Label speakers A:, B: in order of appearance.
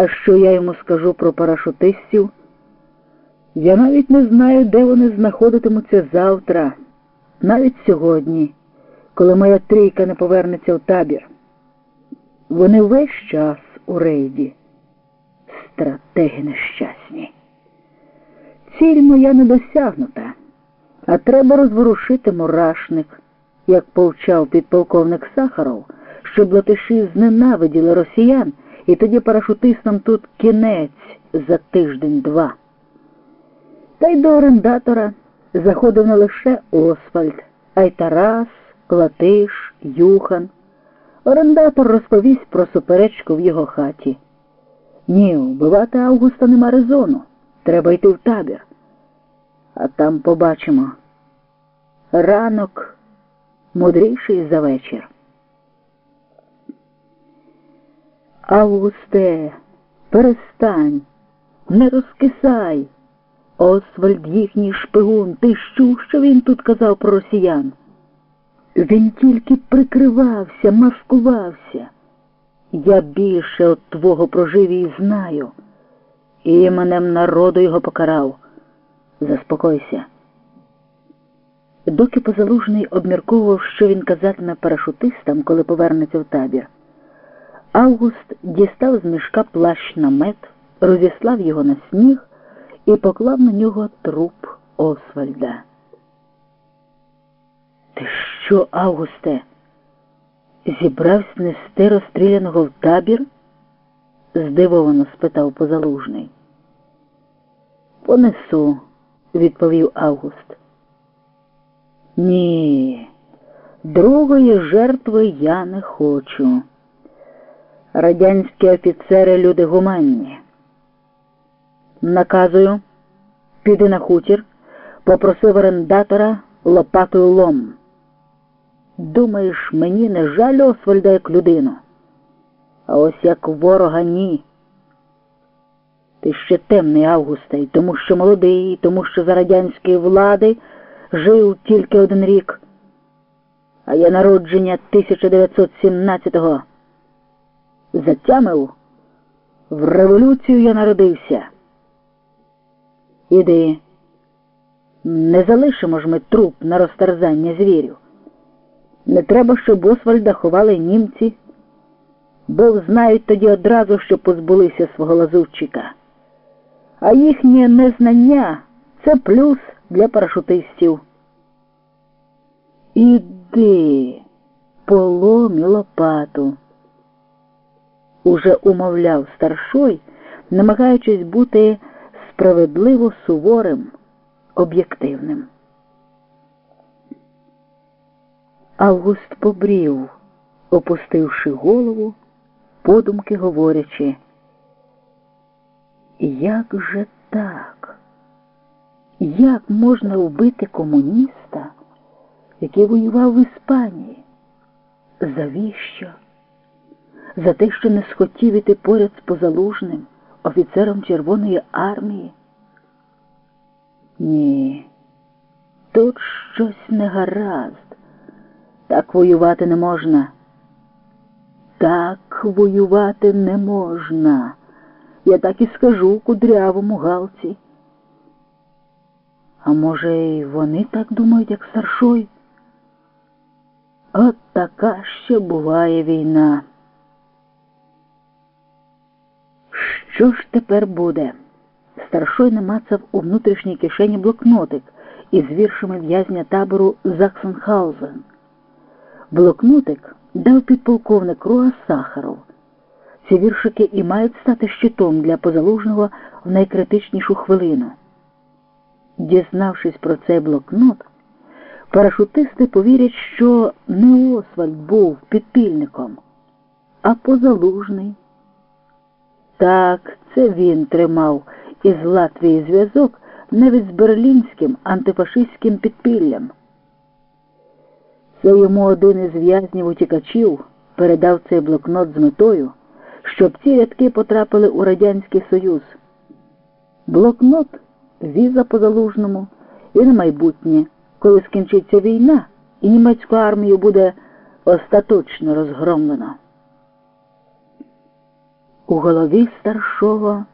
A: А що я йому скажу про парашутистів? Я навіть не знаю, де вони знаходитимуться завтра, навіть сьогодні, коли моя трійка не повернеться в табір. Вони весь час у рейді. Стратеги нещасні. Ціль моя не досягнута, а треба розворушити мурашник, як повчав підполковник Сахаров, щоб латиші зненавиділи росіян, і тоді парашутистам тут кінець за тиждень-два. Та й до орендатора заходив не лише Освальд, а й Тарас, Латиш, Юхан. Орендатор розповість про суперечку в його хаті. Ні, вбивати Августа нема резону. Треба йти в табір. А там побачимо. Ранок мудріший за вечір. Августе, перестань, не розкисай. Освальд їхній шпигун, ти що, що він тут казав про росіян? Він тільки прикривався, маскувався. Я більше от твого проживі знаю. Іменем народу його покарав. Заспокойся. Доки позалужний обмірковував, що він казатиме парашутистам, коли повернеться в табір, Август дістав з мішка плащ намет, розіслав його на сніг і поклав на нього труп Освальда. Ти що, Августе, зібрався нести розстріляного в табір? здивовано спитав позалужний. Понесу, відповів Август. Ні, другої жертви я не хочу. Радянські офіцери люди гуманні. Наказую, піди на хутір, попросив орендатора лопатою лом. Думаєш, мені не жаль Освальда як людину, а ось як ворога ні. Ти ще темний Августа, і тому що молодий, тому що за радянської влади жив тільки один рік, а я народження 1917-го. Затямив, в революцію я народився. Іди, не залишимо ж ми труп на розтерзання звірів. Не треба, щоб Освальда ховали німці, бо знають тоді одразу, що позбулися свого лазутчика. А їхнє незнання це плюс для парашутистів. Іди, поломі лопату. Уже умовляв старшой, намагаючись бути справедливо суворим, об'єктивним. Август побрів, опустивши голову, подумки говорячи, як же так? Як можна вбити комуніста, який воював в Іспанії? Завіщо? За те, що не схотів іти поряд з позалужним, офіцером Червоної армії? Ні, тут щось не гаразд. Так воювати не можна. Так воювати не можна. Я так і скажу кудрявому галці. А може, й вони так думають, як старшой? От така ще буває війна. Що ж тепер буде? Старшой намацав у внутрішній кишені блокнотик із віршами в'язня табору Заксенхаузен. Блокнотик дав підполковник Руа Сахаров. Ці віршики і мають стати щитом для позалужного в найкритичнішу хвилину. Дізнавшись про цей блокнот, парашутисти повірять, що не Освальд був підпільником, а позалужний. Так, це він тримав із Латвії зв'язок навіть з берлінським антифашистським підпіллям. Це йому один із в'язнів утікачів передав цей блокнот з метою, щоб ці рядки потрапили у Радянський Союз. Блокнот віза по залужному і на майбутнє, коли скінчиться війна і німецьку армію буде остаточно розгромлено. У голові старшого